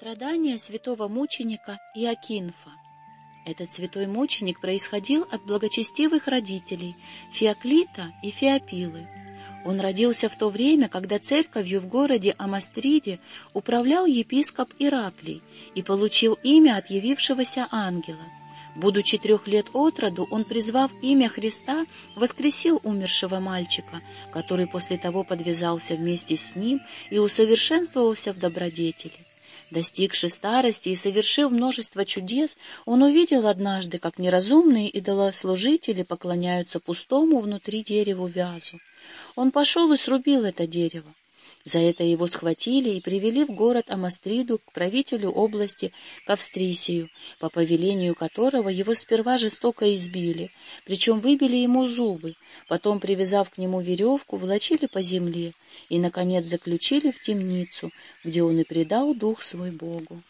Страдания святого мученика Иокинфа. Этот святой мученик происходил от благочестивых родителей Феоклита и Феопилы. Он родился в то время, когда церковью в городе Амастриде управлял епископ Ираклий и получил имя от явившегося ангела. Будучи трех лет от роду, он, призвав имя Христа, воскресил умершего мальчика, который после того подвязался вместе с ним и усовершенствовался в добродетели. Достигший старости и совершив множество чудес, он увидел однажды, как неразумные идолослужители поклоняются пустому внутри дереву вязу. Он пошел и срубил это дерево. За это его схватили и привели в город Амастриду к правителю области Кавстрисию, по повелению которого его сперва жестоко избили, причем выбили ему зубы, потом, привязав к нему веревку, волочили по земле и, наконец, заключили в темницу, где он и предал дух свой Богу.